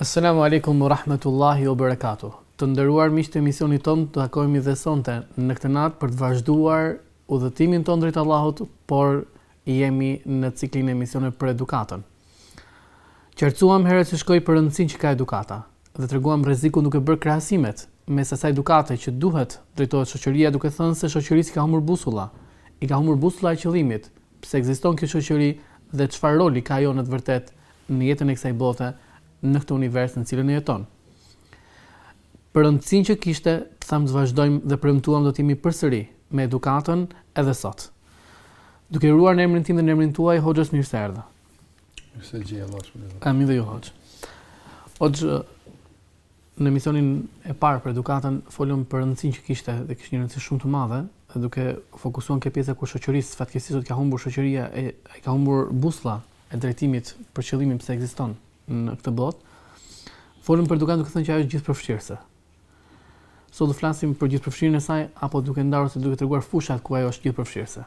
As-salamu alejkum wa rahmetullahi wa berekatuh. Të nderuar miq të emisionit tonë, takohemi dhe sonte në këtë natë për të vazhduar udhëtimin tonë drejt Allahut, por jemi në ciklin e emisioneve për edukatën. Qartësuam herën që shkoi për rëndësinë që ka edukata dhe treguam rrezikun duke bërë krahasimet mes asaj edukate që duhet drejtohet shoqëria duke thënë se shoqërisë i ka humbur busulla, i ka humbur busulla e qëllimit, Pse ekziston kjo shoqëri dhe çfarë roli ka ajo në të vërtetë në jetën e kësaj bote, në këtë univers në të cilin jeton. Për rëndësinë që kishte, thamë të vazhdojmë dhe premtuam do të jemi përsëri me edukatën edhe sot. Duke i uruar në emrin tim dhe në emrin tuaj, Hoxhës mirë se erdhe. Mirë se gjej Allahu. Amin dhe ju Hoxhë. Hoxhë, Në emisionin e parë për edukatën folëm për rëndësinë që kishte dhe kishte një rëndësi shumë të madhe, duke fokusuar te pjesa ku shoqërisë fatkeqësisht sot ka humbur shoqëria e i ka humbur busulla e drejtimit për qëllimin pse ekziston në këtë botë. Folëm për edukatën duke thënë që ajo është gjithëpërfshirëse. Sot do flasim për gjithëpërfshirjen e saj apo duke ndarë ose duke treguar fushat ku ajo është gjithëpërfshirëse.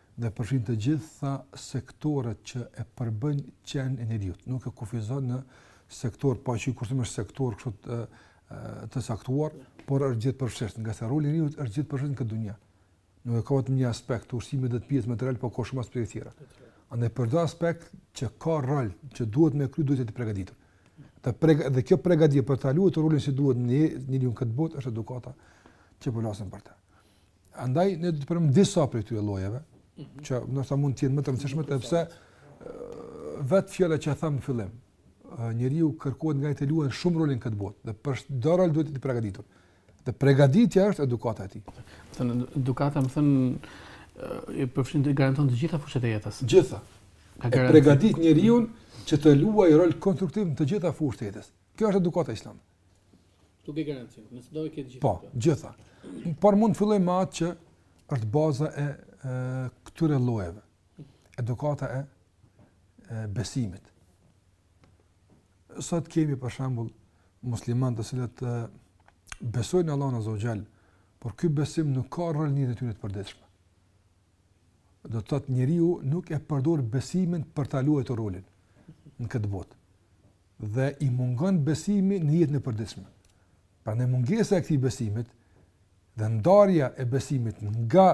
dhe përfshin të gjitha sektorët që e përbëjnë qenien e njeriut, nuk e kufizon në sektor pa që kushtim është sektor kështu të, të caktuar, por është gjithëpërfshirëse, ngase roli i njeriut është gjithëpërfshirës në këtë dunja. Nuk e ka vetëm një aspekt, ushqimit dhe të pijes materiale, por ka shumë aspekte tjera. Andaj për çdo aspekt që ka rol, që duhet me kry, duhet përgatitur. Të preg dhe kjo përgatitje për ta luajtur rolin si duhet në një një këtë botë është edukata që po flasim për të. Andaj ne do të përmendim disa prej këtyre llojeve, mhm. që ndoshta mund të jenë më të rëndësishme sepse vetë fjala që thamë në fillim, njeriu kërkohet nga ai të luajë shumë role në këtë botë dhe për çdo rol duhet përgatitur. Dhe përgatitja është edukata e tij. Domethënë edukata, domethënë e përfshin të garanton të gjitha fushat e jetës. Gjitha. Ka garantuar. Përgatit njeriu që të luajë rol konstruktiv në të gjitha fushat e jetës. Kjo është edukata islame. Tu ke garanci, nëse do e ke gjithë. Po, gjitha. Por mund të fillojmë me atë që është baza e, e këtyre llojeve. Edukata e, e besimit. Sot kemi për shembull muslimanë të cilët besojnë Allahun Azza wa Jall, por ky besim nuk ka rol në jetën e tyre të përditshme. do të thotë njeriu nuk e përdor besimin për ta luajtur rolin në këtë botë. Dhe i mungon besimi në jetën e përditshme. Prandaj mungesa e këtij besimit dhe ndarja e besimit nga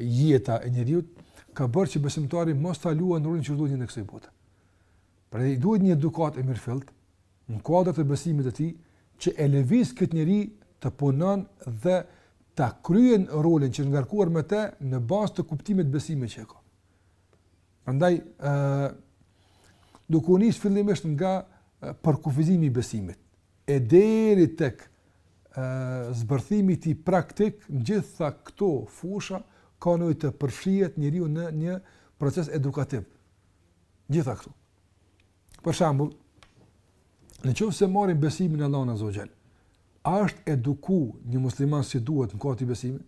jeta e njeriut ka bërë që besimtari mos ta luajë rolin që duhet në jetën e kësaj bote. Pra i duhet një edukatë e mirëfilltë, Në kuadër të besimit të tij që e lëviz këtë njeri të punon dhe ta kryen rolin që ngarkuar me të në bazë të kuptimit të besimit që e ka. Prandaj ë duke u nis fillimisht nga përkufizimi i besimit e deri tek ë zbërthimi i tij praktik në gjitha këto fusha ka nevojë të përfshihet njeriu në një proces edukativ. Gjitha këto. Për shembull, në qoftë se marrim besimin në Allahun Azza wa Jall, a është eduku një musliman si duhet në kuadër të besimit?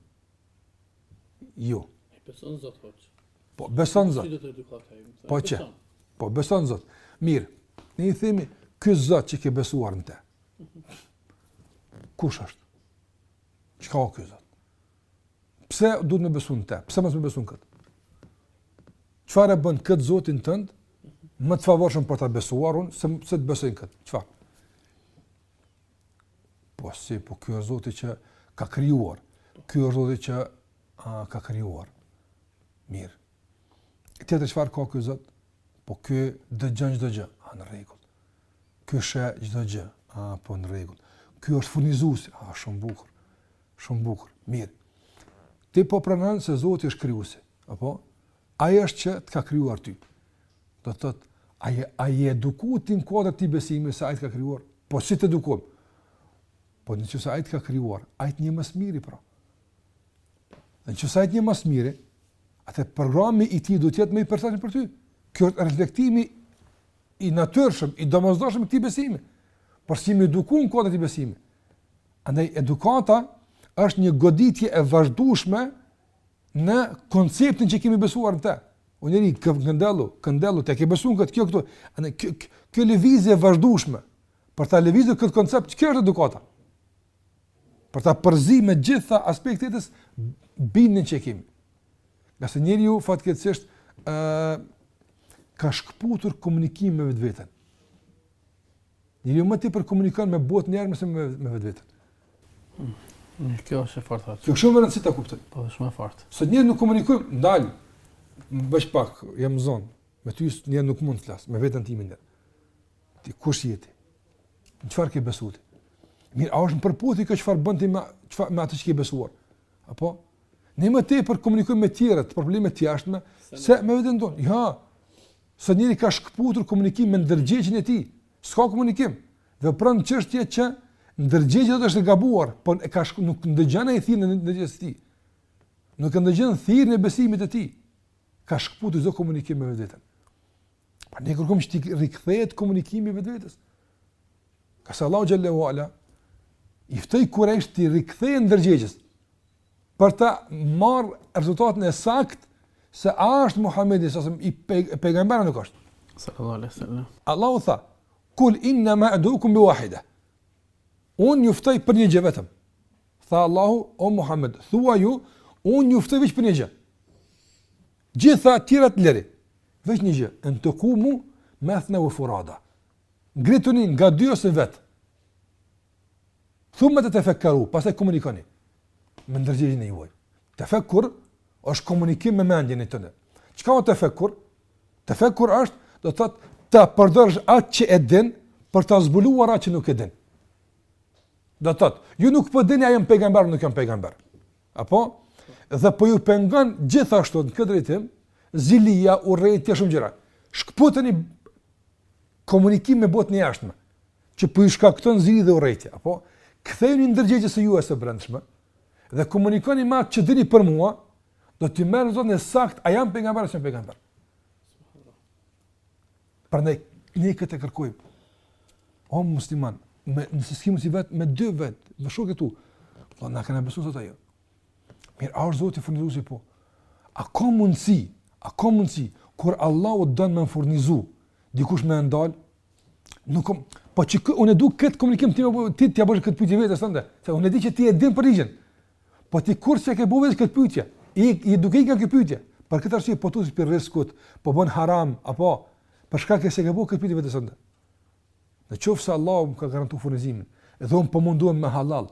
Jo. Beson Zot hoxhë. Po beson Zot. Po çe? Po beson Zot. Mirë. Ne i themi ky Zot që ke besuar në të. Kush është? Çka o ky Zot? Pse duhet me besu në te? Pse mos me besu në këtë? Çfarë e bën këtë zotin tënd, më të favorshëm për të besuar unë, se, se të besoj në këtë? Çfarë? Po si, po ky është zoti që ka krijuar. Ky është zoti që a, ka krijuar. Mirë. Tjetër çfarë ka ky zot? Po ky dëgjon çdo gjë. A, në rregull. Ky sheh çdo gjë. A, po në rregull. Ky është furnizuesi. A, shumë bukur. Shumë bukur. Mirë. Ti po pranon se Zoti është krijuesi, apo? Ai është që të ka krijuar ty. Do të thotë, a je a je eduku ti në kuadër të besimit se ai të ka krijuar. Po si të edukohem? Po në qoftë se ai të ka krijuar, ai të njeh më së miri pra. Në qoftë se ai të njeh më së miri, atëherë programi i tij do të jetë më i përshtatshëm për ty. Ky është reflektimi i natyrshëm, i domosdoshëm i këtij besimi. Por si me u eduku n'kuadër të besimit? Andaj edukata është një goditje e vazhdueshme në konceptin që kemi besuar në të. O njeri, këndellu, këndellu, ti ke besu në këtë, kjo këtu, andaj, kjo, kjo, kjo lëvizje e vazhdueshme, për ta lëvizur këtë koncept, kjo është edukata? Për ta përzi me gjitha aspektet atë bindjen që kemi. Ngase njeriu, fatkeqësisht, uh, ka shkëputur komunikimin me vetveten. Njeriu më tepër komunikon me botën e jashtme se me me vetveten. Mm. Kjo është e vërteta. Kjo shumë rëndësi ta kuptojmë. Po është e vërtetë. Sot njerëzit nuk komunikojnë, ndal. Bëj pak, jam zënë. Me ty njëherë nuk mund të flas, me veten time. Ti kush je ti? Në çfarë ke besuar? Mir, a është në përputhje kjo çfarë bën ti me çfarë me atë që ke besuar? Apo ne më tepër komunikojmë me tjerët, probleme të jashtme, se me veten tonë. Ja. Sot njeri ka shkëputur komunikim me ndërgjegjen e tij. S'ka komunikim. Vepron çështje që ndërgjegja i thotë është gabuar, por e ka shk... nuk ndëgjon ai thirrjen e ndërgjegjes së tij. Nuk e ndëgjon thirrjen e besimit të tij. Ka shkëputur çdo komunikim me vetveten. Pra ne kërkojmë që të rikthehet komunikimi me vetveten. Kësaj Allahu xhele ue ala i ftoi kurejshët t'i rikthehen ndërgjegjes. për të marrë rezultatin e saktë se a është Muhamedi s.a. pejgamber a nuk është. Sallallahu alaihi wasallam. Allahu tha: "Kul inna ma eidhukum bi wahida." Un ju ftoj për një gjë vetëm. Tha Allahu: "O Muhammed, thuaju, un ju ftoj veç për një gjë." Gjitha tjerat lëri. Veç një gjë, en tekumu mathna wa furada. Ngrituni nga dy ose vet. Thumme tetefekkeru, pastaj komunikoni me ndërgjegjen e juj. Tefekkur është komunikim me mendjen tënde. Çka o tefekkur? Të fekkur është, do të thot, të përdorsh atë që e din, për të zbuluar atë që nuk e din. Do të thot, ju nuk po dini a jam pejgamber, nuk jam pejgamber. Apo? Dhe po ju pengon gjithashtu në këtë drejtim, zilia, urrejtja, shumë gjëra. Shkëputeni komunikimin me botën e jashtme. që po ju shkakton zili dhe urrejtje, apo, kthejuni ndërgjegjes së juaj së brendshme dhe komunikoni me atë që dini për mua, do të merrni rezultatin e saktë a jam pejgamber a s'jam pejgamber. Pra ne këtë kërkojmë. O musliman, mendo seriozisht vet me dy vet, me shokët e tu. Po na kena besu sot ajo. Mir, a është Zoti furnizuesi? Po? A ka mundsi? A ka mundsi kur Allahu don me më furnizu, dikush me ndal? Nuk ka, po që unë e du kët komunikim ti t'ia bësh, ti t'ia bësh kët pyetje vetes tënde. Se unë e di që ti e din përgjigjen. Po ti kurrë s'e ke bo kët pyetje? Je i ikur nga kjo pyetje. Për këtë arsye po tutesh për riskut, po bën haram apo për shkak s'e ke bo kët pyetje vetes tënde. Në qoftë se Allahu më ka garantuar furnizimin, edhe un po mundohem me halal.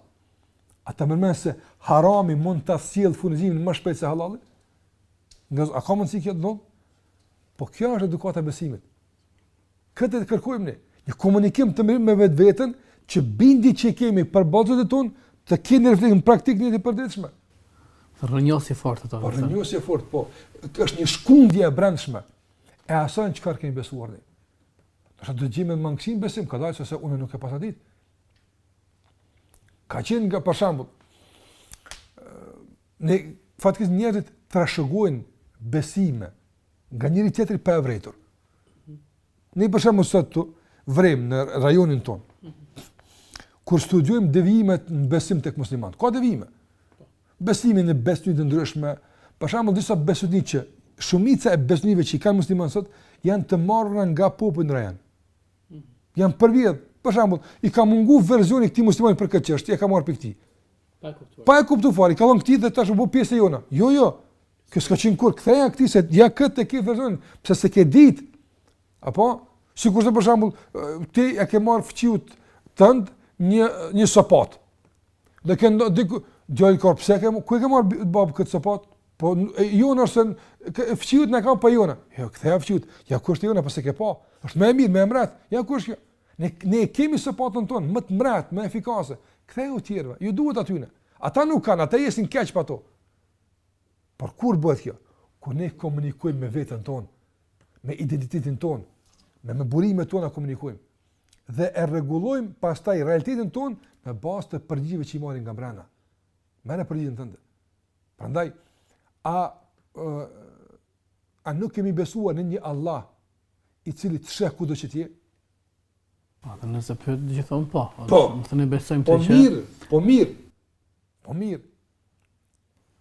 A ta merr mendja se harami mund të ma sjellë furnizimin më shpejt se halali? Jo, a ka mundësi kjo të dhëmë? Po kjo është edukata e besimit. Këtë e kërkojmë ne, një komunikim të mirë me vetveten, që bindjet që kemi për Zotin tonë, të kenë reflektim në praktikën e përditshme. Rrënjosi fort ato. Po rrënjosi fort, po. Është një shkundje e brendshme e asaj që kemi besuar ne. Ndoshta gjejmë mangësi në besim, kështu që unë nuk e paskam ditë. Ka qenë nga për shembull ne fatkeqësisht njerëzit trashëgojnë besime, nga njëri tjetri pa e vrejtur. Ne për shembull sot e vrejm në rajonin ton. Kur studiojmë devijimet në besim tek muslimanët, ka devijime. Besimi në bestytni të ndryshme, për shembull disa bestytni që shumica e bestytnive që kanë muslimanët sot janë të marrë nga popujt në rajon. Jan përvjedh, për shembull, i ka mungu versioni këtij muslimani për këtë çështje, e ka marrë prej këtij. Pa e kuptuar. Pa e kuptuar, ka vënë këtu dhe tash u bë pjesë e jona. Jo, jo. Kjo s'ka qenë kurrë ktheja këtij se ja këtë e ke, version, pse s'e ke ditë? Apo sikur të për shembull ti e ke marr fqiut tand një një sapat. Dhe ke ndo, diku djali ka pse ke ku e ke marr bab këtë sapat? Po jo, se e fqiut, na ka, po jona. Jo, ktheja fqiut. Ja kush ti jona pse ke pa? Është më e mirë, më e mpreht. Ja kush kjo? Ne ne kemi sapatën tonë më të mpreht, më efikase. Ktheu tjerëve. Ju duhet atyne. Ata nuk kanë, ata jesin keq pa to. Por kur bëhet kjo? Kur ne komunikojmë me veten tonë, me identitetin tonë, me me burimet tona komunikojmë dhe e rregullojmë pastaj realitetin tonë në bazë të përgjigjeve që i marrim nga brenda. Merre përgjigjen tënde. Prandaj a a nuk kemi besuar ne në një Allah i cili të sheh kudo që ti je? Po, dhe nëse pyet gjithë thonë po. Po, me thënë besojmë po, të sheh. Po mirë, po mirë. Po mirë.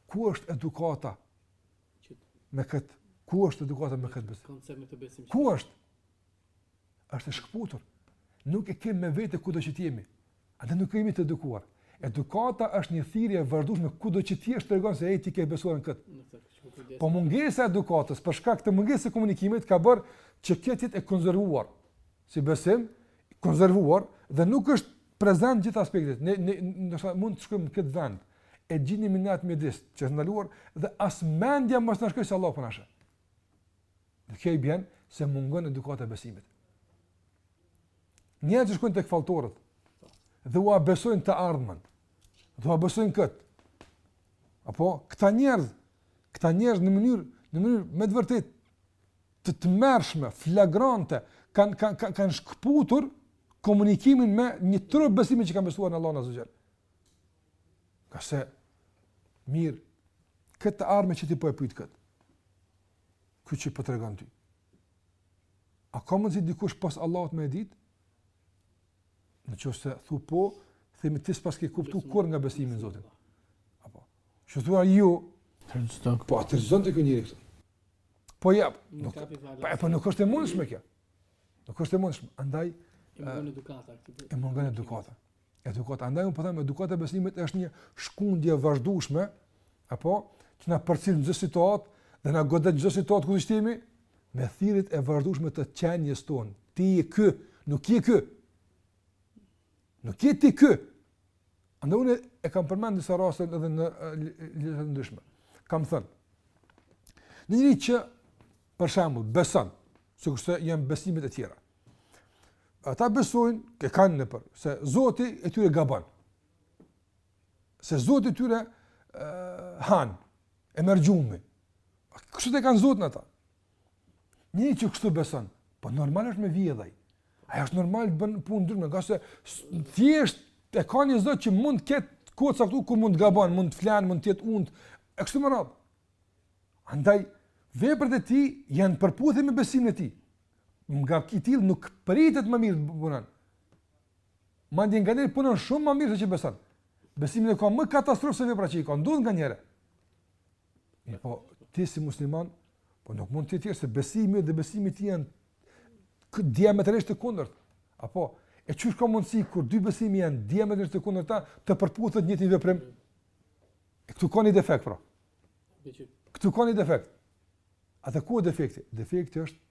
Ku është edukata me këtë? Ku është edukata me këtë besim? Ku është? është e shkëputur. Nuk e kemi me vete kudo që t'jemi. A dhe nuk jemi të edukuar. Edukata është një thirrje e vazhdushme kudo që t'jesh të tregon se ti ke besuar në këtë. Po mungesa e edukatës, për shkak të mungesës së komunikimit, ka bërë që kjo të jetë e konzervuar. Si besim, konzervuar dhe nuk është prezent në të gjitha aspektet. Ne ne ndoshta mund të shkojmë në këtë vend e gjindemi në atë mjedis që është ndaluar dhe as mendja mos na shkojë se Allahu po na sheh. Dhe kjo i bjen se mungon edukata e besimit. Njerëz që shkojnë tek falltorët dhe ua besojnë të ardhmen. Dhe ua besojnë kët. Apo këta njerëz, këta njerëz në mënyrë në mënyrë me të vërtetë të tmerrshme, flagrante, kanë kanë kanë kanë shkëputur komunikimin me një top besimi që ka besuar në Allahun azze ve xhel. Ka si, mirë, këtë ardhme që ti po e pyet këtë, këtë që po të tregon ty, a ka mundsi dikush pos Allahut me e dit? Në qoftë se thu po, themi ti s'paske kuptu kurrgja nga besimi në Zotin. Apo, nëse thua jo, po atëherë pse shkon te ky njeri këtë. Po ja, nuk, pa, po nuk është e mundshme kjo. Nuk është e mundshme. Andaj na mungon edukata këtu. E mungon edukata. Edukata. Andaj unë po them, po edukata e besimit është një shkundje e vazhdueshme e po që na përcil në çdo situatë dhe na godet në çdo situatë ku jemi me thirrjet e vazhdueshme të qenies tonë. Ti je ky, nuk je ky. Nuk je ti ky. Andaj unë e kam përmend disa raste edhe në ligjërata të ndryshme. Kam thënë. Në një që për shembull, beson, sikurse janë besimet e tjera. Ata besojnë, e kanë nëpër, se Zoti i tyre gabon. Se Zoti i tyre uh, han, e merr gjumi. Kështu e kanë Zotin ata? Një që kështu beson, po normal është me vjedh aj. Ajo është normal të bën punë ndryshme, ngase thjesht e ka një Zot që mund të ketë koca këtu ku mund të gabon, mund të flen, mund të jetë unt, e kështu me radhë. Andaj, veprat e tij janë në përputhje me besimin e tij. Nga ky i tillë nuk pritet më mirë të punon. Madje nganjëherë punon shumë më mirë se që beson. Besimin e ka më katastrofë se veprat që i ka. Ndodh nganjëherë. E po, ti si musliman, po nuk mund thjesht se besimi yt dhe besimi i tij janë diametrisht të kundërt. Apo, e qysh ka mundësi kur dy besime janë diametrisht të kundërta të përputhet një i njëjti veprim? E këtu ka një defekt, pra. Këtu ka një defekt. Atëherë ku është defekti? Defekti është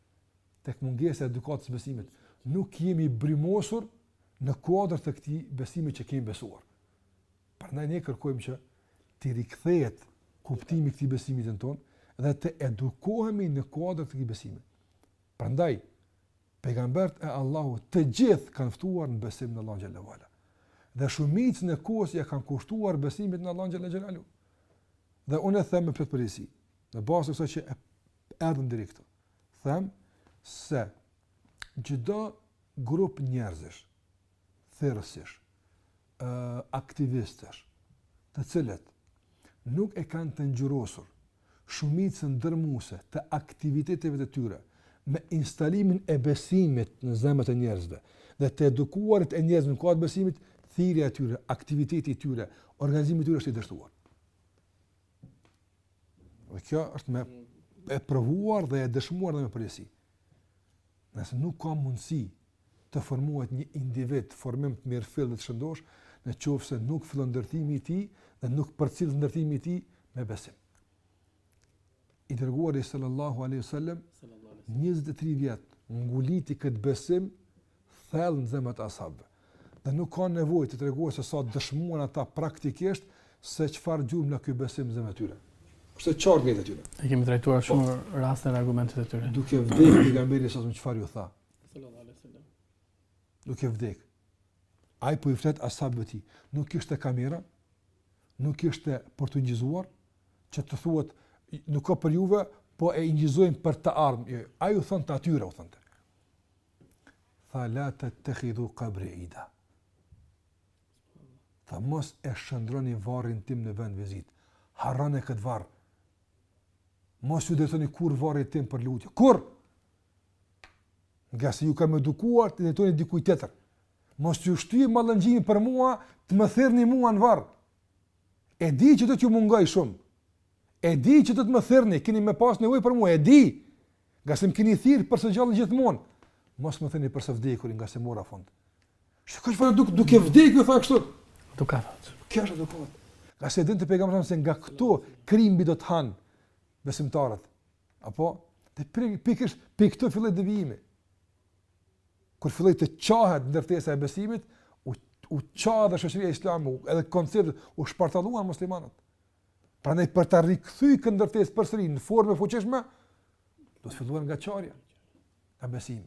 tek mungesa e edukatës së besimit. Nuk jemi brumosur në kuadër të këtij besimi që kemi besuar. Prandaj ne kërkojmë që të rikthehet kuptimi i këtij besimit tonë dhe të edukohemi në kuadër të këtij besimi. Prandaj, pejgamberët e Allahut të gjithë kanë ftuar në besim në Allahun xhele ue ala. Dhe shumicën e kohës ja kanë kushtuar besimit në Allahun xhele ue ala. Dhe unë e them me plot përgjegjësi, në bazë të kësaj që erdhëm deri këtu. Them se çdo grup njerëzish thirrësish aktivistësh, të cilët nuk e kanë të ngjyrosur shumicën dërrmuese të aktiviteteve të tyre me instalimin e besimit në zemrat e njerëzve dhe të edukuarit e njerëzve në kuadër të besimit, thirrja e tyre, aktiviteti i tyre, organizimi i tyre është i dështuar. Dhe kjo është më e provuar dhe e dëshmuar dhe me përgjegjësi. Nëse nuk ka mundësi të formohet një individ, me formim të mirëfilltë dhe të shëndoshë, në qoftë se nuk fillon ndërtimi i tij dhe nuk përcillet ndërtimi i tij me besim. I dërguari sallallahu alaihi wasallam 23 vjet nguliti këtë besim thellë në zemrat e ashabëve. Dhe nuk ka nevojë të tregohet se sa dëshmuan ata praktikisht se çfarë gjurmë lë ky besim në zemrat e tyre. Kështu e qartë vjen aty. Ne kemi trajtuar shumë po, raste në argumentet e tyre. Duke vdekur pejgamberi alejhi selam çfarë u tha. Duke vdek. Ai po u flet ashabëve të tij. Nuk kishte kamera, nuk kishte për të inçizuar, që të thuhet nuk e ka për juve, po e inçizojmë për të ardhmen. Jo, ai u thonte atyre, u thonte. Tha la tettehidhu kabri ida. Tha mos e shndërroni varrin tim në vend vizite. Harrone këtë varr. Mos iu drejtoni kurrë varrit tim për lutje. Kurrë. Ngase ju kam edukuar t'i drejtoheni dikujt tjetër. Mos ju shtyjë mallëngjimi për mua të më thirrni mua në varr. E di që do t'ju mungoj shumë. E di që do të më thirrni, kini me pas nevojë për mua, e di. Ngase më kini thirrë për së gjallë gjithmonë. Mos më thirrni për së vdekur, ngase mora fund. Shë kështë për duke, duke vdekur, thotë kështu. Do ka thotë. Kjo është do ka thotë. Ngase dinte pejgamberi se nga këto krimbat do të hanë besimtarët. Apo, dhe pikë s'pikë këtu filloi devijimi. Kur filloi të çahet ndërtesa e besimit, u, u çahet dhe shoqëria islame, edhe konceptet, u shpartalluan muslimanët. Prandaj për ta rikthy këtë ndërtesë përsëri në formë të fuqishme, duhet filluar nga çarja, nga besimi.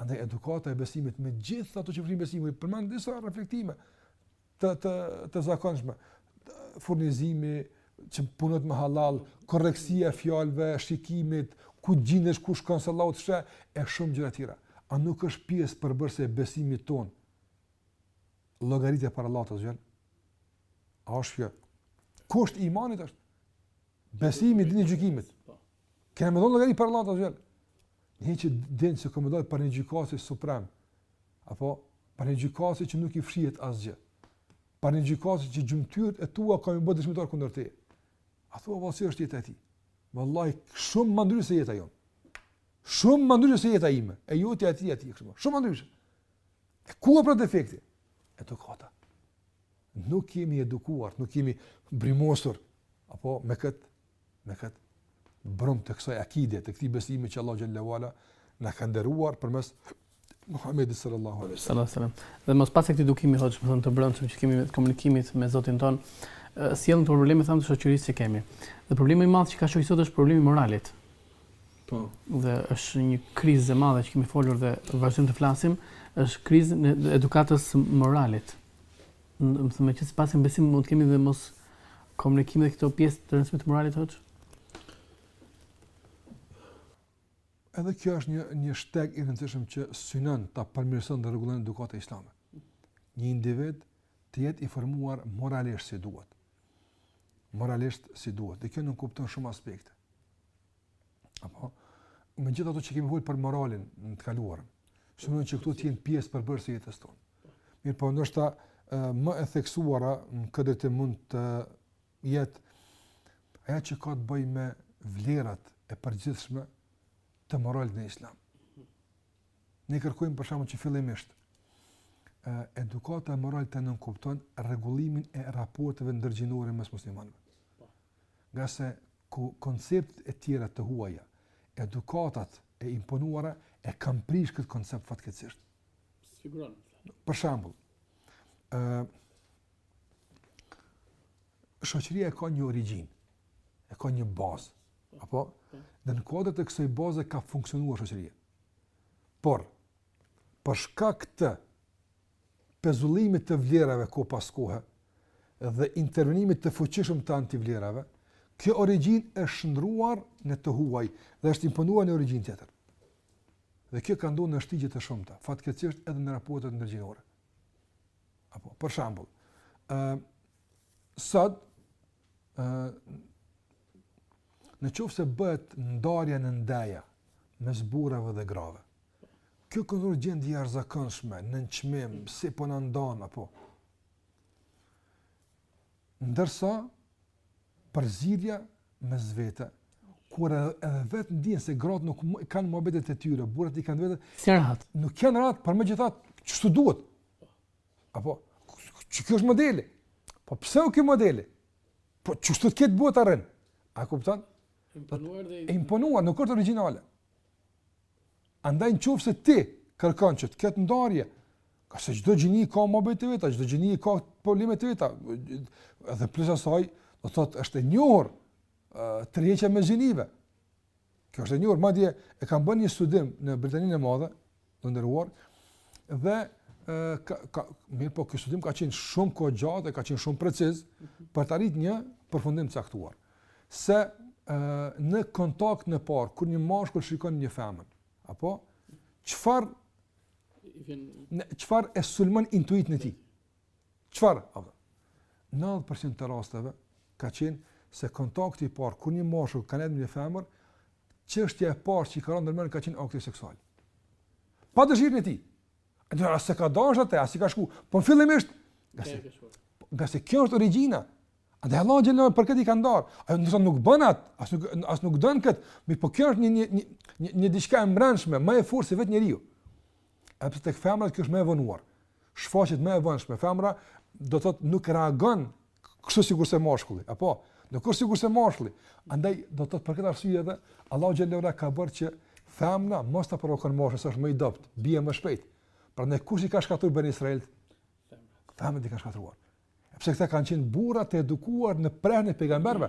Andaj edukata e besimit me gjithë ato që përfshin besimi, përmban disa reflektime, të zakonshme. Furnizimi që punon me halal, korrektësia e fjalëve, shikimit, ku gjindesh, ku shkon çfarë sheh, e shumë gjëra të tjera. A nuk është pjesë përbërëse e besimit tonë? Llogaritja para Allahut xh.sh.? A është kjo? Kusht i imanit është? Besimi në ditën e gjykimit. Kena me dhënë llogari para Allahut xh.sh. Një që din se ka me dal para një gjykatësi suprem, apo para një gjykatësi që nuk i fshihet asgjë, para një gjykatësi që gjymtyrët e tua ka me i bë dëshmitarë kundër teje. A thua, vëlla, si është jeta e tij? Vallahi, shumë më ndryshe se jeta e jonë. Shumë më ndryshe se jeta e ime. E jote e tij e tij, kështu Shumë më ndryshe. E ku është pra defekti? E të kata. Nuk kemi edukuar, nuk kemi brumosur, apo me këtë në këtë brum të kësaj akide, të këtij besimi që Allahu xhelle ve ala na ka nderuar përmes Muhamedit sallallahu alaihi wasallam. Dhe mospasja e këtij edukimi hoxhë, domethënë të brendshëm që kemi komunikimin me Zotin tonë, sjell në probleme thamë të shoqërisë që kemi. Dhe problemi i madh që ka shoqëria sot është problemi i moralit. Po. Dhe është një krizë e madhe që kemi folur dhe vazhdojmë të flasim, është krizë e edukatës, moralit. Do të thotë që të pasim besim mund të kemi dhe moskomunikim me këto pjesë të rëndësishme të moralit hoxhë. Edhe kjo është një një shteg i rëndësishëm që synon ta përmirëson dhe rregullon edukata islame. Një individ të jetë i formuar moralisht si duhet. Moralisht si duhet. Dhe kjo nënkupton shumë aspekte. Apo, me gjithë ato që kemi folur për moralin në të kaluarën, synon që këto të jenë pjesë përbërëse e jetës tonë. Mirëpo, ndoshta më e theksuara në këtë të mund të jetë ajo që ka të bëjë me vlerat e përgjithshme të moralit në islam. Ne kërkojmë për shembull që fillimisht edukata e moralit të nënkupton rregullimin e raporteve ndërgjinore mes muslimanëve. Ngase ku konceptet e tjera të huaja, edukatat e imponuara e kanë prishë këtë koncept fatkeqësisht. Sigurisht. Për shembull, ë shoqëria e ka një origjinë, e ka një bazë, apo dhe në kuadër të kësaj baze ka funksionuar shoqëria. Por për shkak të pezullimit të vlerave kohë pas kohe dhe intervenimit të fuqishëm të antivlerave, kjo origjinë është shndruar në të huaj dhe është imponuar një origjinë tjetër. Dhe kjo ka ndodhur në shtigje të shumta, fatkeqësisht edhe në raportet ndërgjinore. Apo për shembull, ë uh, sot ë uh, në qoftë se bëhet ndarja në ndeja mes burrave dhe grave. Kjo konsiderohet gjendje e jashtëzakonshme, nënçmim, si po na ndan apo. Ndërsa përzierja mes vete, kur edhe, edhe vetë ndjehen se gratë nuk kanë muhabetet e tyre, burrat i kanë të vetat. S'janë rahat. Nuk kanë rahat, por megjithatë kështu duhet. Apo që ky është modeli. Po pse u ky modeli? Po kush sot këtë botë arrin? A kupton? Imponuar dhe imponuar, nuk është origjinale. Andaj nëse ti kërkon që të ketë ndarje, ngase çdo gjini ka muhabete të veta, çdo gjini ka probleme të veta. Edhe plus asaj, do të thotë është e njohur tërheqja mes gjinive. Kjo është e njohur, madje e kanë bërë një studim në Britaninë e Madhe, të nderuar, dhe e, ka, ka, mirëpo, ky studim ka qenë shumë kohëgjatë, ka qenë shumë preciz, për të arrit një përfundim të caktuar. se ë në kontaktin e parë kur një mashkull shikon një femër, apo çfarë në çfarë e sulmon intuitën e tij. Çfarë? Apo 90% të rasteve ka qenë se kontakti i parë kur një mashkull ka lënë një femër, çështja e parë që i ka rënë ndër mend ka qenë akti seksual. Pa dëshirën e tij. Atë as s'e ka dashur atë, as i ka shku. Po fillimisht, nga se, nga se kjo është origjina. Andaj Allahu xhallahu për këtë i ka ndarë. Ajo ndoshta nuk bën at, as nuk as nuk don kët, mirë po kjo është një një një një diçka e brendshme, më e fortë se vetë njeriu. Edhe pse tek femrat kjo është më e vonuar. Shfaqet më e vonshme femra, do thotë nuk reagon kështu sikurse mashkulli, apo në kur sikurse mashkulli. Andaj do thotë për këtë arsye edhe Allahu xhallahu ka bërë që femra mos ta provokon mashkullin, se është më i dobët, bie më shpejt. Prandaj kush i ka shkatruar beni Israel? Femrat i kanë shkatruar. Sepse këta kanë qenë burra të edukuar në prehën të pejgamberëve,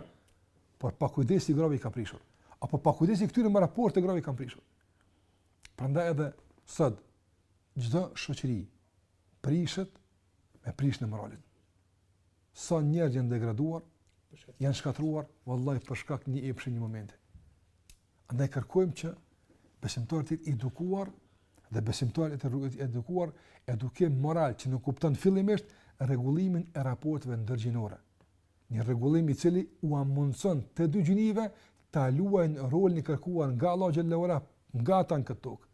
por pakujdesia e grave i ka prishur. Apo pakujdesia e këtyre në raport të grave i kanë prishur. Prandaj edhe sot çdo shoqëri prishet me prishjen e moralit. Sa njerëz janë degraduar, janë shkatruar, vallahi për shkak një epshi një momenti. Andaj kërkojmë që besimtari të jetë i edukuar dhe besimtarja të jetë e edukuar, edukim moral që nënkupton fillimisht rregullimin e raporteve ndërgjinore. Një rregullim i cili ua mundson të dy gjinive ta luajnë rolin e kërkuar nga Allahu xhalla ue ala nga ata në këtë tokë.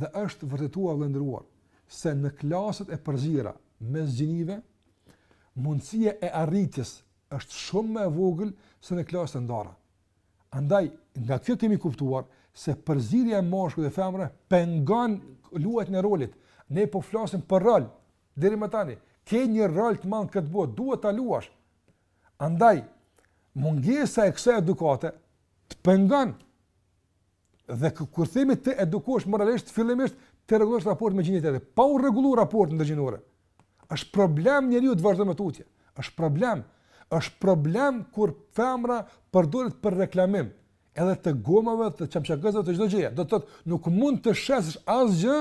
Dhe është vërtetuar vëllezër të nderuar se në klasët e përzira mes gjinive mundësia e arritjes është shumë më e vogël se në klasët e ndara. Andaj, nga kjo kemi kuptuar se përzirja e meshkujve dhe femrave pengon luajtjen e rolit. Ne po flasim për rol deri më tani. Ke një rol të madh në këtë botë, duhet ta luash. Andaj, mungesa e kësaj edukate të pengon Dhe kur themi të edukohesh moralisht, fillimisht të rregullosh raportin me gjininë tjetër. Pa u rregullu raportet ndërgjinore, është problem njeriu të vazhdon më tutje. është problem. është problem kur femra përdoret për reklamim edhe të gomave, të çamçakëzave, të çdo gjëje. Do të thotë, nuk mund të shesësh asgjë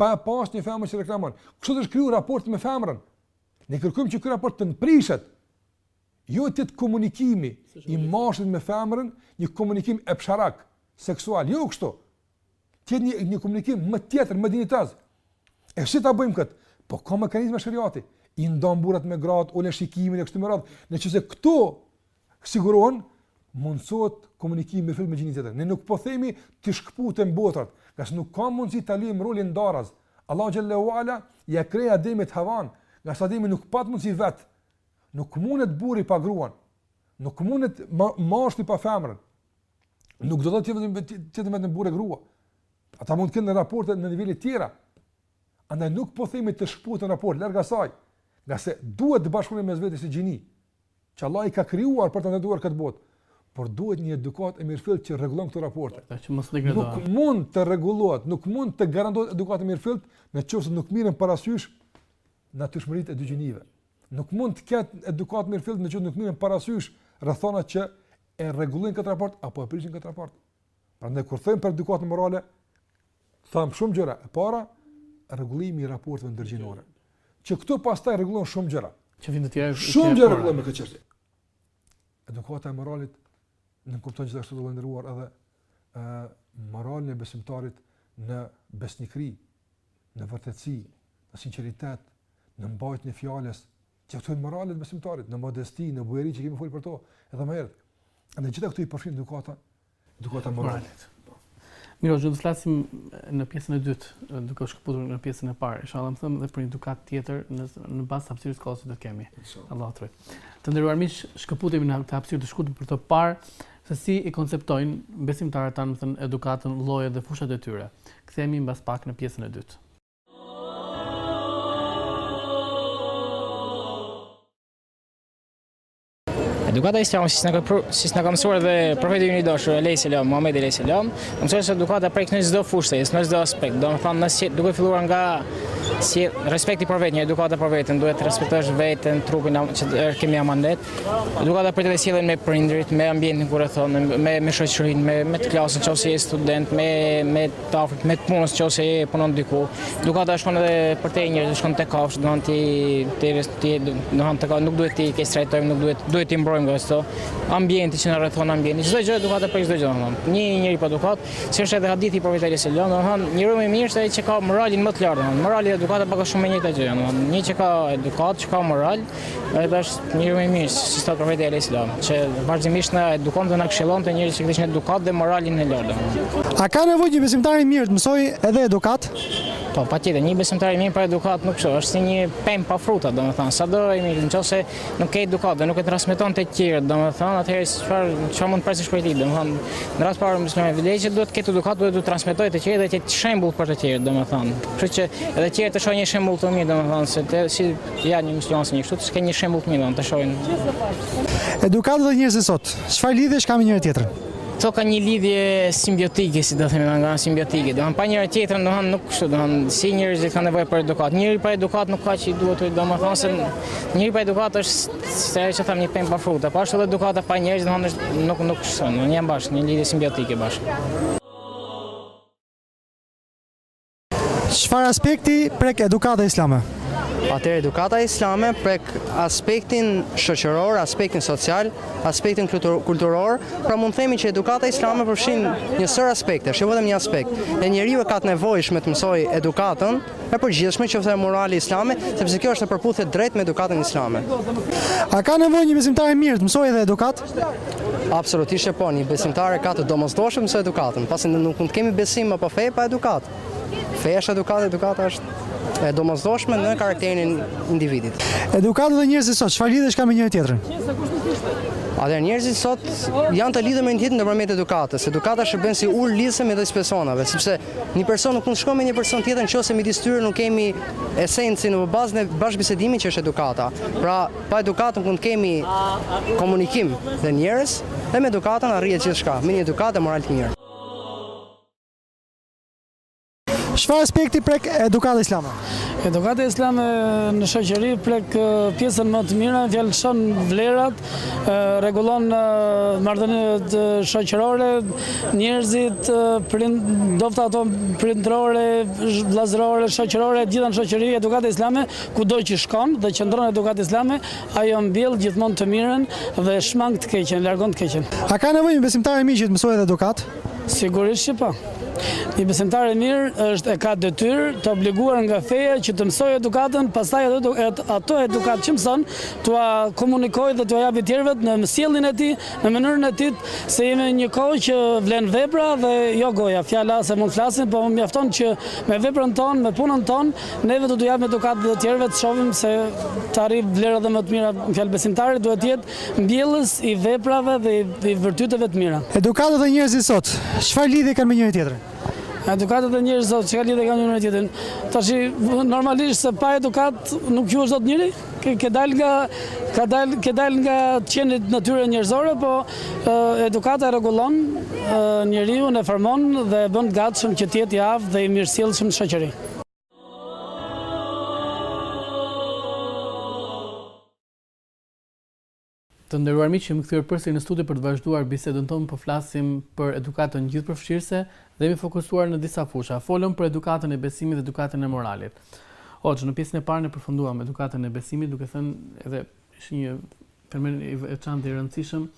pa e pa një femër që reklamon. Kështu është kriju raporti me femrën. Ne kërkojmë që ky raport të ndreqet. Jo të jetë komunikimi i mashkullit me femrën, një komunikim epsharak, seksual, jo kështu. Të jetë një, një komunikim më tjetër, më dinjitoz. E si ta bëjmë këtë? Po ka mekanizma sheriati. I ndan burrat me gratë, ule shikimin e kështu me radhë. Në qoftë se këto sigurohen, mundësohet komunikimi i mirëfilltë me gjininë tjetër. Ne nuk po themi të shkëputen botrat, nga se nuk ka mundësi ta luajmë rolin ndaras. Allahu xhelle ue ala, ia krijoi Ademit Havan, nga se Ademi nuk pat mundësi vetë, Nuk mundet burri pa gruan. Nuk mundet mashkulli pa femrën. Nuk do të thotë vetëm vetëm vetëm burrë grua. Ata mund të kenë raporte në nivele të tjera. Andaj nuk po themi të shkëputen raportet, larg asaj, ngase duhet bashkëpunim mes vetes si gjini, që Allahu i ka krijuar për të ndërtuar këtë botë, por duhet një edukatë e mirëfilltë që rregullon këto raporte. Ta që mos legë Nuk mund të rregullohet, nuk mund të garantohet edukata e mirëfilltë në qoftë se nuk merren parasysh natyrshmëritë e dy gjinive. Nuk mund të ketë edukatë të mirëfilltë nëse nuk merren parasysh rrethanat që e rregullojnë këtë raport, apo e prishin këtë raport. Prandaj kur themi për edukatë morale, themi shumë gjëra. E para, rregullimi i raporteve ndërgjinore. Që kjo pastaj rregullon shumë gjëra. Që vijnë të tjera e Shumë gjëra rregullon me këtë çështje. Edukata e moralit nënkupton gjithashtu të nderuar edhe e, moralin e besimtarit në besnikëri, në vërtetësi, në sinqeritet, në mbajtjen e fjalës, që këto janë moralet besimtarit, në modesti, në bujari që kemi folur për to, edhe më herët. Të gjitha këto i përfshin edukata, edukata morale. Mirë, do të flasim në pjesën e dytë, duke u shkëputur në pjesën e parë. Inshallah, me thënë edhe për një edukatë tjetër në në bazë të hapësirës kohës që do të kemi. Allahu të rrittë. Të nderuar miq, shkëputemi në këtë hapësirë të shkurtër për të parë Se si i konceptojnë besimtarët tanë, me thënë, edukatën, llojet dhe fushat e tyre. Kthehemi mbas pak në pjesën e dytë. Edukata islame, si na ka, si na ka mësuar dhe profeti ynë i dashur, alejhi selam, Muhamedi alejhi selam, na mësoi se edukata prek në çdo fushë, në çdo aspekt, domethënë nëse, që të duke filluar nga si respekti për veten, edukata për veten, duhet të respektosh veten, trupin që kemi amanet, Edukata prek te sjellja me prindërit, me ambientin që rrethon, me me shoqërinë, me me klasën, nëse je student, me me të afërt, me të punës, nëse je punon diku. Edukata shkon edhe përtej njerëzve, shkon te kafshët, do t'i, t'i, domethënë nuk duhet t'i keqtrajtojmë, nuk duhet duhet t'i mbrojmë nga këto. Ambienti që na rrethon ambienti, çdo gjë, edukata për çdo gjë, domethënë. Një njeri pa edukatë, si është edhe hadithi i profetit sallallahu alajhi wasallam, domethënë, njeriu më i mirë është ai që ka moralin më të lartë, morali dhe edukata pak a shumë e njëjta gjë, domethënë, një që ka edukatë, që ka moral, Edhe është njeriu më i mirë, siç thotë profeti alejhi selam, që vazhdimisht na edukon dhe na këshillon të jemi njerëz që kemi edukatën dhe moralin e lartë. A ka nevojë një besimtar i mirë të mësojë edhe edukatë? Po, patjetër, një besimtar i mirë pa edukatë nuk ësh, është si një pemë pa fruta, domethënë, sado e mirë, në qoftë se nuk ke edukatë dhe nuk e transmeton te tjerët, domethënë, atëherë se çfarë, çfarë mund të presësh prej tij, domethënë, në radhë të parë, më shkëmë, medoemos që duhet të ketë edukatë, duhet ta transmetojë te tjerët dhe të jetë shembul për të tjerët, domethënë, që edhe tjerët të shohin një shembul të mirë, domethënë, se të, si Ti ja një musliman si një kështu, s'ke një shembull të mirë, të shohin. Edukata dhe njerëzit sot, çfarë lidhje ka me njëri-tjetrin? Këta ka një lidhje simbiotike, si do themi, nga ana simbiotike. Domethënë pa njëri-tjetrin, domethënë nuk kështu, domethënë si njerëz që kanë nevojë për edukatë. Njeriu pa edukatë nuk ka ç'i duhet, domethënë se njeriu pa edukatë është si ajo që thamë një pemë pa fruta. Po ashtu edhe edukata pa njerëz, domethënë nuk nuk kështu, nuk janë bashkë, një lidhje simbiotike bashkë. Çfarë aspekti prek edukata islame? Atëherë edukata islame prek aspektin shoqëror, aspektin social, aspektin kulturor, pra mund themi që edukata islame përfshin një sërë aspektesh, jo vetëm një aspekt, e njeriu e ka të nevojshme të mësojë edukatën e përgjithshme, qoftë e moralin islam, sepse kjo është në përputhje drejt me edukatën islame. A ka nevojë një besimtar i mirë të mësojë edhe edukatë? Absolutisht që po, një besimtar e ka të domosdoshme të mësojë edukatën, pasi ne nuk mund të kemi besim apo fe pa edukatë. Feja është edukatë, edukata është e domosdoshme në karakterin e individit. Edukata dhe njerëzit sot, çfarë lidhjesh ka me njëra-tjetrën? Atëherë njerëzit sot janë të lidhur me njëri-tjetrin nëpërmjet edukatës. Edukata shërben si urë lidhëse midis personave, sepse një person nuk mund të shkojë me një person tjetër nëse midis tyre nuk kemi esencën, bazën e bashkëbisedimit që është edukata. Pra, Pa edukatën nuk kemi komunikim dhe njerëz dhe me edukatën arrihet gjithçka, me një edukatë dhe moral të mirë. Çfarë aspekti prek edukata islame? Edukata islame në shoqëri prek pjesën më të mirë, vlerëson vlerat, rregullon marrëdhëniet shoqërore, njerëzit, qoftë ato prindërore, vëllazërore, shoqërore, gjitha në shoqëri, edukata islame Kudo që shkon dhe qëndron edukata islame, ajo mbjell gjithmonë të mirën dhe shmang të keqen, largon të keqen. A ka nevojë një besimtar i mirë që të mësojë edhe edukatë? Sigurisht që po. Një besimtar i mirë është e ka detyrë të obliguar nga feja që të mësojë edukatën, pastaj atë, atë edukatë që mëson, t'ua komunikojë dhe t'ua japë të tjerëve në sjelljen e tij, në mënyrën e tij se jemi në një kohë që vlen vepra dhe jo goja, fjala, se mund të flasim, po mjafton që me veprën tonë, me punën tonë, Neve duhet t'u japim edukatë dhe të tjerëve të shohim se të arrijë vlera dhe më të mira, me një fjalë besimtari duhet të jetë mbjellës i veprave dhe i virtyteve të mira. Edukata dhe njerëzit sot, çfarë lidhje kanë me njëri-tjetrin? Edukata dhe njerëzit sot, çfarë lidhje kanë me njëri-tjetrin? Tashi normalisht se pa edukatë nuk quhesh dot njeri. Ke dalë nga, ka dalë, ke dalë nga të qenit, natyra njerëzore, po edukata e rregullon njeriun, e formon dhe e bën të gatshëm që të jetë i aftë dhe i mirësjellshëm në shoqëri. Të nderuar miq, jemi kthyer përsëri në studio për të vazhduar bisedën tonë. Po flasim për edukatën gjithëpërfshirëse dhe jemi fokusuar në disa fusha. Folëm për edukatën e besimit dhe edukatën e moralit. Hoxhë, në pjesën e parë ne përfunduam edukatën e besimit, duke thënë edhe është një fenomen i veçantë dhe i rëndësishëm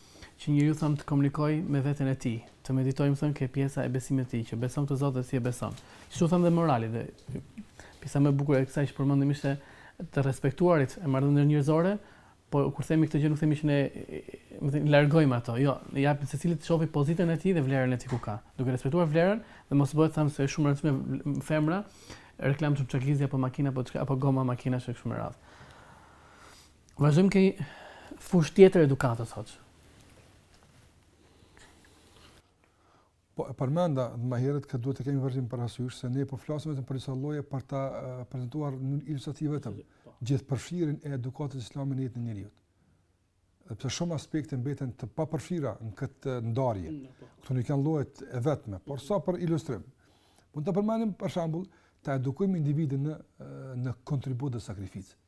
që njeriu thamë të komunikojë me veten e tij, të meditojë domethënë ke pjesa e besimit të tij, që beson te Zoti dhe si e beson. Kështu thamë dhe morali dhe pjesa më e bukur e kësaj që përmendëm ishte të respektuarit e marrëdhënieve njerëzore, Po kur themi këtë gjë nuk themi që ne i largojmë ato, jo, i japim secilit të shohë pozitën e tij dhe vlerën e tij ku ka. Duke respektuar vlerën dhe mos bëhet thamë se është shumë e rëndësishme femra, reklamë çamçakizi apo makina apo çka apo goma makinash e kështu me radhë. Vazhdojmë ke fushë tjetër e edukatës hoxhë. Po e përmenda më herët këtë duhet të kemi vërtet parasysh se ne po flasim vetëm për disa lloje për ta prezantuar në ilustrativ vetëm po. gjithëpërfshirjen e edukatës islame në jetën e njeriut. Sepse shumë aspekte mbeten të papërfshira në këtë ndarje. Mm, po. Këto nuk janë llojet e vetme, por sa për ilustrim. Mund të përmendim për shembull ta edukojmë individin në në kontribut dhe sakrificë.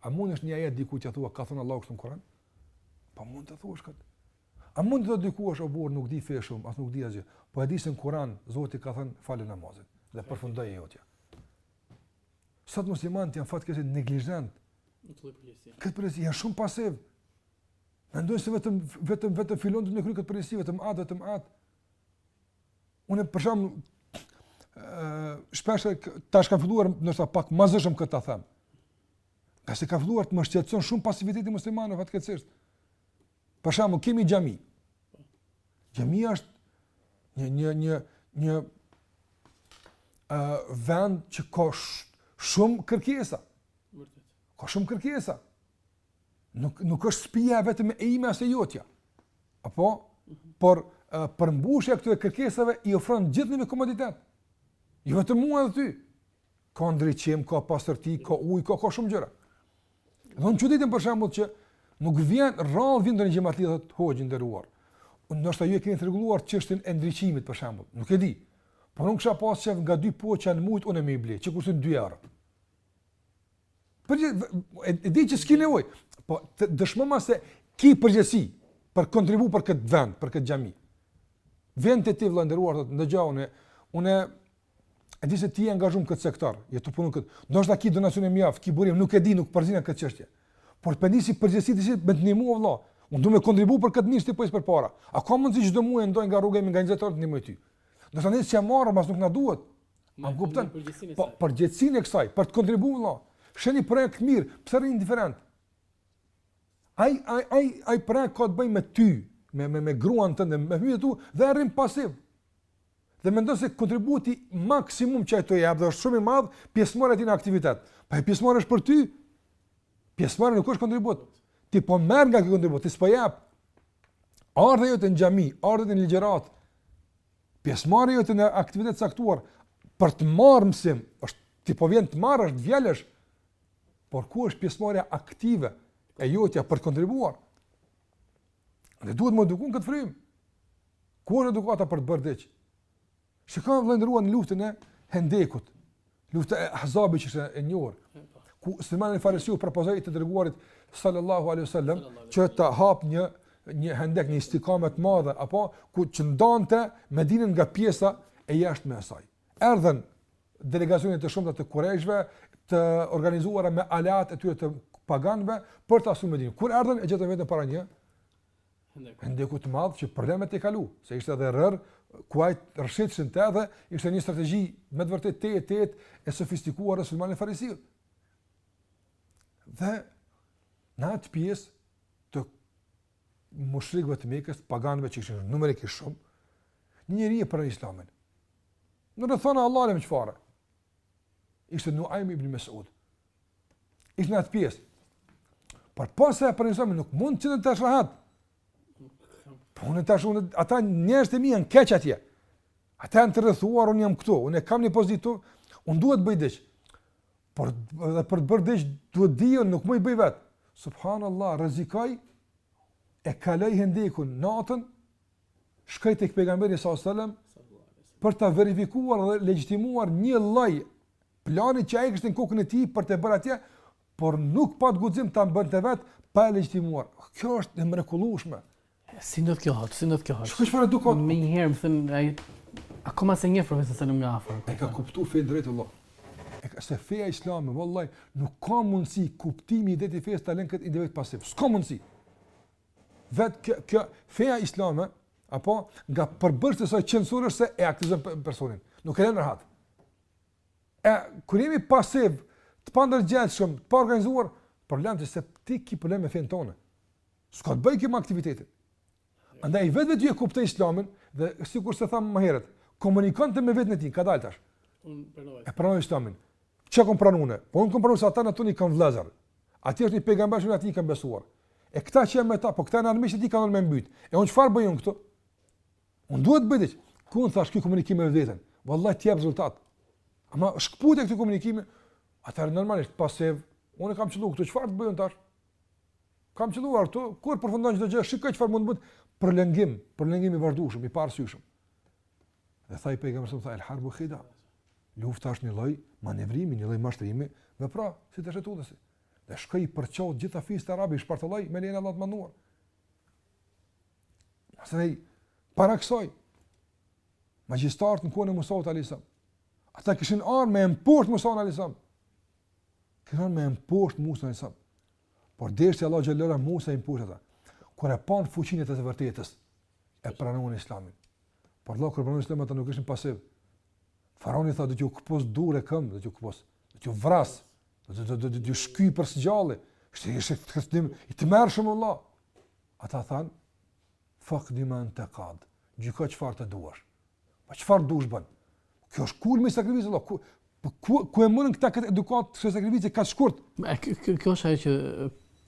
A mund ta dish një ajet dikujt t'i thuash ka thënë Allahu kështu në Kur'an? Po mund të thuash këtë. A mund të thotë dikush o burrë nuk di fjalë shumë, as nuk di asgjë. Po e di se në Kur'an Zoti ka thënë falë namazin dhe përfundoi aftësia. Sot muslimanët janë fatkeqësisht neglizhent. Në këtë përgjegjësi. Këtë përgjegjësi janë shumë pasiv. Mendojnë se vetëm, vetëm, vetëm filani duhet me kry këtë përgjegjësi, vetëm atë, vetëm atë. Unë për shembull shpesh tash kam filluar ndoshta pak më zëshëm këtë ta them. Ngase ka filluar të më shqetëson shumë pasiviteti i muslimanëve fatkeqësisht. Për shembull kemi xhami. Xhamia është një një një një ë vend që ka shumë kërkesa. Vërtet. Ka shumë kërkesa. Nuk nuk është shpija vetëm e ime as e jotja. Apo por përmbushja e këtyre kërkesave i ofron gjithëve një komoditet. Jo vetëm mua dhe ty. Ka ndriçim, ka pastërti, ka ujë, ka, ka shumë gjëra. Dhe unë çuditem për shembull që nuk vjen rrallë vjen ndonjë xhematli dhe thotë hoxhë i nderuar. Unë ndoshta ju e keni të rregulluar çështjen e ndriçimit për shembull. Nuk e di. Por unë kisha pasë qejf nga dy poça në muajt, unë me i ble, që kushtojnë dy euro. Por e, e di që s'ki nevojë, po të dëshmon se ki përgjegjësi për kontribut për këtë vend, për këtë xhami. Vjen te ti vlla i nderuar, ndëgjo unë, unë e di se ti je angazhu n' këtë sektor, je tu punu këtë, ndoshta ki donacione mjaft, ki burim, nuk e di, nuk përzihna n'këtë çështje. Por unë po e ndiej si përgjegjësi si me të ndihmu o vlla, unë du me kontribu për këtë mirësi që po e çon përpara. A ka mundësi çdo muaj i ndaj nga rroga ime nga njëzet euro të ndihmoj ty? Do të ndonjë që e marrë, mos nuk na duhet. A më kupton? Po përgjegjësinë e kësaj, për të kontribuar vëlla. Sheh një projekt të mirë, pse rri indiferent? Ai ai ai ai projekt ka të bëjë me ty, me me me gruan tënde, me fëmijët e tu dhe rri pasiv. Dhe mendon se kontributi maksimum që ai të jap është shumë i madh pjesëmarrja e tij në aktivitet. Po pjesëmarrja është për ty, pjesëmarrja nuk është kontribut. Ti po merr nga ky kontribut, ti s'po jap. Ardhja jote në xhami, ardhja në ligjëratë. Pjesëmarrja jote në aktivitet të caktuar për të marrë mësim, është ti po vjen të marrësh, të vjelësh. Por ku është pjesëmarrja aktive e jotja për të kontribuar? Dhe duhet me edukuar këtë frymë. Ku është edukata për të bërë diç? Shiko vëlla i nderuar në luftën e Hendekut. Lufta e Ahzabit që është e njohur, ku Selman Farisiu propozoi të dërguarit sallallahu alaihi wasallam që të hapë një një hendek një istikam të madhe apo ku që ndante Medinën nga pjesa e jashtme e saj. Erdhën delegacione të shumta të kurejshve të organizuara me aleatët e tyre të paganëve për ta sulmuar Medinën. Kur erdhën e gjetën veten para një Hendeku të madh që problem me e kalu, se ishte edhe rërë, kuajt rrëshqitshin edhe, ishte një strategji me të vërtetë te e te e sofistikuar e Selman Farisit. Dhe në atë pjesë të mushrikve të Mekës, paganëve që ishin numerikisht shumë, një njeri e pranon islamin. Në rrethana Allah e di çfarë, ishte Nuaim ibn Mesud. Ishte në atë pjesë. Por pasi e pranoi islamin, nuk mund të qëndrojë tash rahat. Po unë tash, ata njerëzit e mi janë keq atje. Ata janë të rrethuar, unë jam këtu, unë e kam një pozitë, unë duhet të bëj diç. Por edhe për të bërë diç, duhet dije, nuk mund ta bëj vetë. Subhanallah, rrezikoi, e kaloi hendekun natën, shkoi tek pejgamberi sallallahu alajhi wasallam për ta verifikuar dhe legjitimuar një lloj plani që ai kishte në kokën e tij për të bërë atje, por nuk pati guxim ta bënte vetë pa e legjitimuar. Kjo është e mrekullueshme. Si ndodh kjo sot, si ndodh kjo sot. Çfarë çfarë edukate? Menjëherë me thënë ai akoma s'e njeh profetin as nga afër. E ka kuptuar fenë drejt. Allahu ekber, se feja islame, vallahi, nuk ka mundësi kuptimi i drejtë i fesë ta lënë këtë individ pasiv. S'ka mundësi. Vetë kjo, kjo feja islame apo nga përbërësit e saj qenësorë është se e aktivizon personin. Nuk e lënë rehat. E kur jemi pasiv, të pandërgjegjshëm, të paorganizuar, problemi që ne tash kemi problem me fenë tonë. S'ka të bëjë kjo me aktivitetin. Andaj vetë vetë ai e kuptoi islamin dhe sikurse thamë më herët, komunikonte me veten e tij, ngadalë tash. Unë pranova. E pranova islamin. Çka kam pranuar unë? Po unë kam pranuar se ata në atë anë i kam vëllezër. Aty është një pejgamber që atij i kam besuar. E këta që jam me ta, po këta janë armiqtë e tij, kanë me e mbyt. E unë çfarë bëj unë këtu? Unë duhet të bëj diç. Ku unë thash ky komunikim me veten? Vallahi të jep rezultat. Ama shkëpute këtë komunikim. Ata normalisht pasi unë kam qelluar këtu çfarë të bëj unë tash? Kam qelluar këtu, kur përfundon çdo gjë, shikoj çfarë mund të bëj prolongim, prolongim i vazhdueshëm, i paarsyeshëm. Dhe i tha pejgamberi alayhis salam tha el harbu khida. Lufta është një lloj manevrimi, një lloj mashtrimi, dhe pra, si të shetudhësi. Dhe shkoi përçau gjithë fiset arabe, i shpartalloi me lejen e Allahut të Madhëruar. Pastaj para kësaj magjistarët në kohën e Musaut alayhis salam. Ata kishin ardhë me e mposht Musaun alayhis salam. Kishin ardhë me e mposht Musaun alayhis salam. Por deshti Allahu xhele shanuhu Musai i mposht ata. Kur e panë fuqinë e të vërtetës, e pranuan Islamin. Por vëlla kur pranuan Islamin ata nuk ishin pasiv. Faraoni tha do t'ju këpus duar e këmbë, do t'ju këpus, do t'ju vras, do të do të do t'ju shqyej për së gjalli. Ishte ishte kërcënim i tmerrshëm vëlla. Ata thanë fakdi ma ente kad. Gjyko çfarë të duash. Po çfarë dush bën? Kjo është kulmi i sakrificës, vëlla. Ku, po ku, ku e morën këta këtë edukatë të sakrificës kaq shkurt? Kjo është ajo që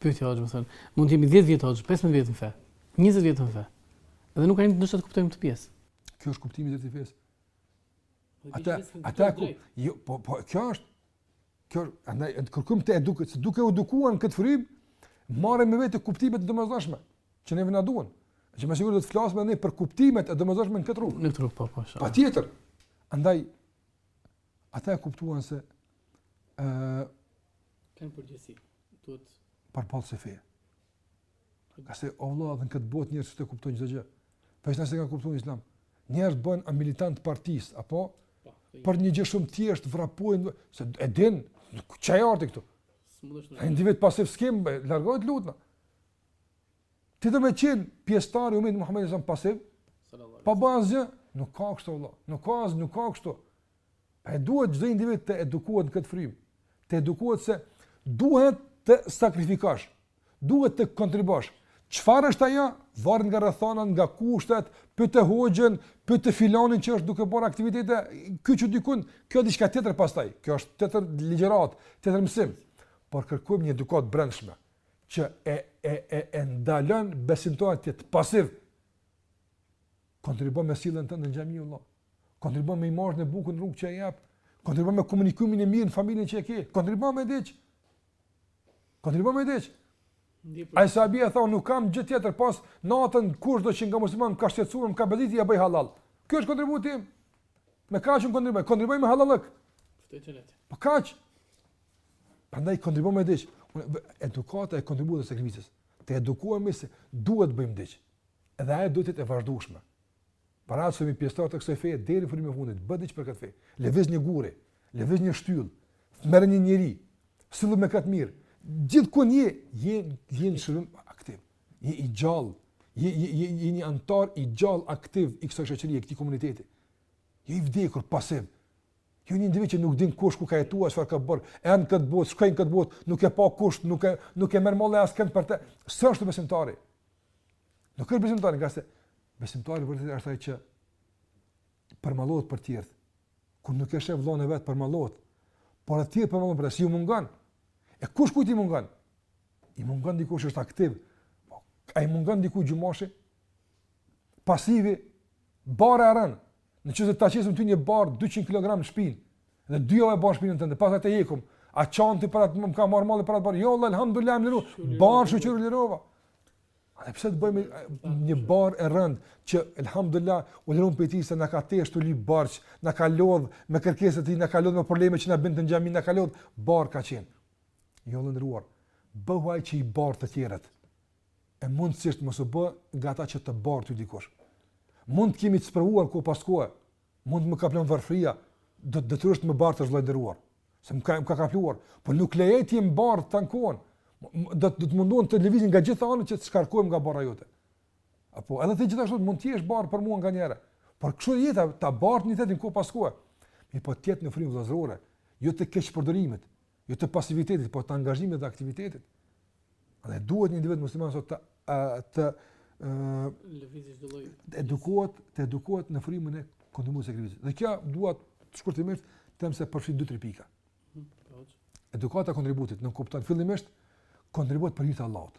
pyetja hoxhë, me thënë. Mund të jemi 10 vjet hoxhë, 15 vjet në fe, 20 vjet në fe. Dhe nuk arrim ndoshta të kuptojmë këtë pjesë. Kjo është kuptimi i drejtë i fesë. Ata ata ku jo po po kjo është Kjo andaj e kërkojmë të edukojmë, se duke u edukuar në këtë frymë, marrim me vete kuptimet e domosdoshme që neve na duhen. Që me siguri do të flasim edhe për kuptimet e domosdoshme në këtë rrugë. Në këtë rrugë po po. Patjetër. Andaj ata e kuptuan se ë uh, kanë përgjegjësi tash përballë kësaj feje. Ngase, o vlla, dhe në këtë botë njerëz që të kuptojnë gjithë gjë, për që nëse ka kuptojnë islam, njerëz bëhen militantë partie, apo, po, për një gjë shumë të thjeshtë vrapojnë, se e din, që e arti këtu? E ndi vetë pasiv s'kem, largohu të lutna. Ti do me qenë pjesëtar i umetit Muhammed alayhis salam pasiv, pa bënë asgjë, nuk ka kështu, vlla, nuk ka asgjë, nuk ka kështu. E duhet çdo individ të edukohet në këtë frymë, të edukohet se duhet të sakrifikosh, duhet të kontribuosh. Çfarë është ajo? Varet nga rrethana, nga kushtet, pyete hoxhën, pyete filanin që është duke bërë aktivitete, kyçu dikun, kjo është diçka tjetër pastaj. Kjo është tjetër ligjëratë, tjetër mësim. Por kërkojmë një edukatë të brendshme që e e e e ndalon besimtarin të jetë pasiv. Kontribuo me sjelljen tënde në xhami vëlla. kontribon me imazhin e bukur në rrugë që e jep, kontribon me komunikimin e mirë në familjen që e ke, kontribon me diç. Kontribon me diç. Ai sahabi e thon nuk kam gjë tjetër po natën kushdo që nga muslimanët më ka shqetësuar më ka bezdis ia bëj hallall. Ky është kontributi im. Me kaq un kontriboj, kontriboj me hallallëk. Fitoj xhenet. Po kaq. Prandaj kontriboj me diç. Edukata e kontributit të sakrificës. Të edukohemi se duhet të bëjmë diç. Edhe ajo duhet e vazhdueshme. Pra të jemi pjestar të kësaj feje deri në fund të fundit, bëj diç për këtë fe. Lëviz një gur, lëviz një shtyllë, merr një njeri, sillu me këtë mirë. Gjithmonë je je në shërbim aktiv. Je i gjallë, je je je, je një antar i gjallë aktiv i kësaj shoqërie, këtij komuniteti. Jo i vdekur pasiv. Jo një individ që nuk din kush ku ka jetuar, çfarë ka bërë, erdh në këtë botë, shkoi nga kjo botë, nuk e pa kush, nuk e nuk e merr malli askënd për të. S'është ky besimtari. Nuk është besimtari, ngase besimtari vërtet është ai që përmallohet për të tjerët. Kur nuk e shef vllahun e vet përmallohet, por edhe të tjerët përmallohen për të se ju mungon. E kush kujt i mungon? I mungon dikush që është aktiv. Po, a i mungon dikujt gjumashi. Pasivi, barra e rënd, Në qoftë ta qesim ty një barr 200 kg në shpinë. Dhe dy javë ban në shpinën tënde, pastaj ta hekim. A qan ti për atë më ka marr malli për atë barr. Jo, Allah, alhamdulillah, m'u liru. Barra shyqyr u lirova. A dhe pse të bëjmë një barr e rënd që alhamdulillah u liruam pi tij se na ka tesh të lip barç, na ka lodh me kërkesat e tij, na ka lodh me probleme që na bën të xhamin, na ka lodh barr ka qenë. Jo, vlla i nderuar. Bëhu ai që i bart të tjerët. e mundësisht mos u bë nga ata që të bart ty dikush. Mund të jemi të sprovuar kohë pas kohe, mund të më kaplon varfëria, do të detyrohesh të më bartë vëlla i nderuar, se më ka më ka kapluar, por nuk lejoj ti më bart tankon. Do të do të mundohem të lëvizi nga gjithë anët që të shkarkohem nga barra jote. Apo edhe ti gjithashtu mund të jesh barrë për mua nganjëherë. Por kështu jeta ta bartim njëri-tjetrin kohë pas kohe. Mirëpo të jetë në frymë vëllazërore, jo të keqpërdorimit. jo të pasivitetit, por të angazhimit dhe aktivitetit. Dhe duhet një individ musliman sot të të të edukohet, të edukohet në frymën e kontributit dhe sakrificës. Dhe kjo dua të shkurtimisht të them se përfshin dy tre pika. Hm, po. Edukata e kontributit, nënkupton fillimisht kontribut për hir të Allahut.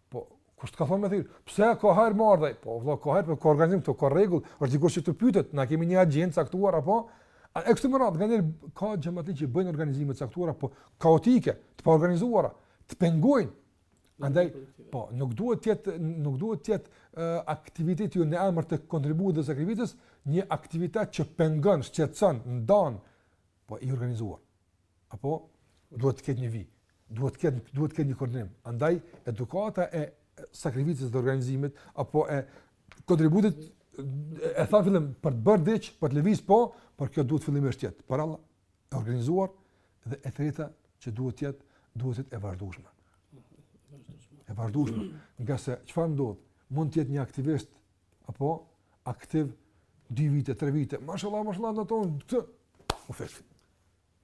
Po kush të ka thonë me thirr? Pse ka hajr me ardh ai? Po vëlla ka hajr, po ka organizim këtu, ka rregull, është dikush që të pyetet, na kemi një agjendë të caktuar apo? A e kështu me radhë, nganjëherë ka xhematli që bëjnë organizime të caktuara, po kaotike, të paorganizuara, të pengojnë. Andaj, po, nuk duhet të jetë nuk duhet të jetë uh, aktiviteti jonë në emër të kontributit dhe sakrificës, një aktivitet që pengon, shqetëson, ndan, po i organizuar. apo duhet të ketë një vijë, duhet të ketë duhet të ketë një koordinim. Andaj edukata e sakrificës dhe organizimit apo e kontributit e thamë në fillim për të bërë diç, për të lëviz po, por kjo duhet fillimisht të jetë për Allah, e organizuar dhe e treta që duhet të jetë duhet të jetë e vazhdueshme. E vazhdueshme, ngase çfarë ndodh, mund të jetë një aktivist apo aktiv 2 vite, 3 vite. Mashallah, mashallah, do të thonë këtë u fik.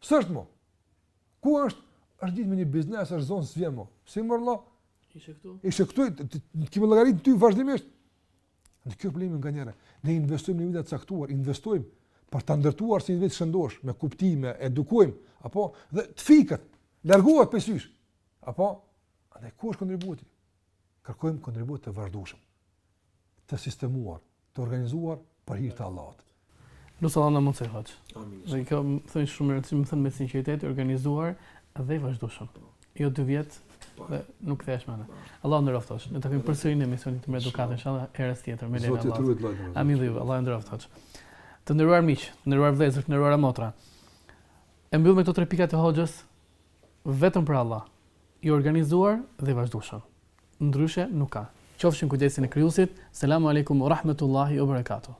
S'është mo. Ku është? Është nxënë me një biznes, është zënë s'vjen mo. Si more vëlla? Ishe këtu? Ishe këtu, kemi llogarit në ty vazhdimisht. Dhe kjo problemi nganjëherë. Ne investojmë në vite të caktuara, investojmë për ta ndërtuar si individ të shëndoshë, me kuptime, e edukojmë, apo, dhe të fiket, largohet prej sysh. Apo, andaj ku është kontributi? Kërkojmë kontribut të vazhdueshëm, të sistemuar, të organizuar për hir të Allahut. Lus Allahun na e mundësojë hoxh. Amin. Dhe kjo domethënë shumë rëndësi, domethënë me sinqeritet, organizuar dhe i vazhdueshëm. Jo dy vjet po. dhe nuk kthehesh më. Po. Allahu të nderoftë hoxh. Ne takohemi përsëri në emisionin tema Edukatë inshallah herës tjetër me lejen e Allahut. Amin dhe ju. Allahu të nderoftë hoxh. Të nderuar miq, të nderuar vëllezër, të nderuara motra. E mbyll me këto tre pika të hoxhës Vetëm për Allah, i organizuar dhe i vazhdueshëm. Ndryshe nuk ka. Qofshi në kujdesin e Krijuesit, Selamu Alejkum ue rahmetullahi ue berekatuhu.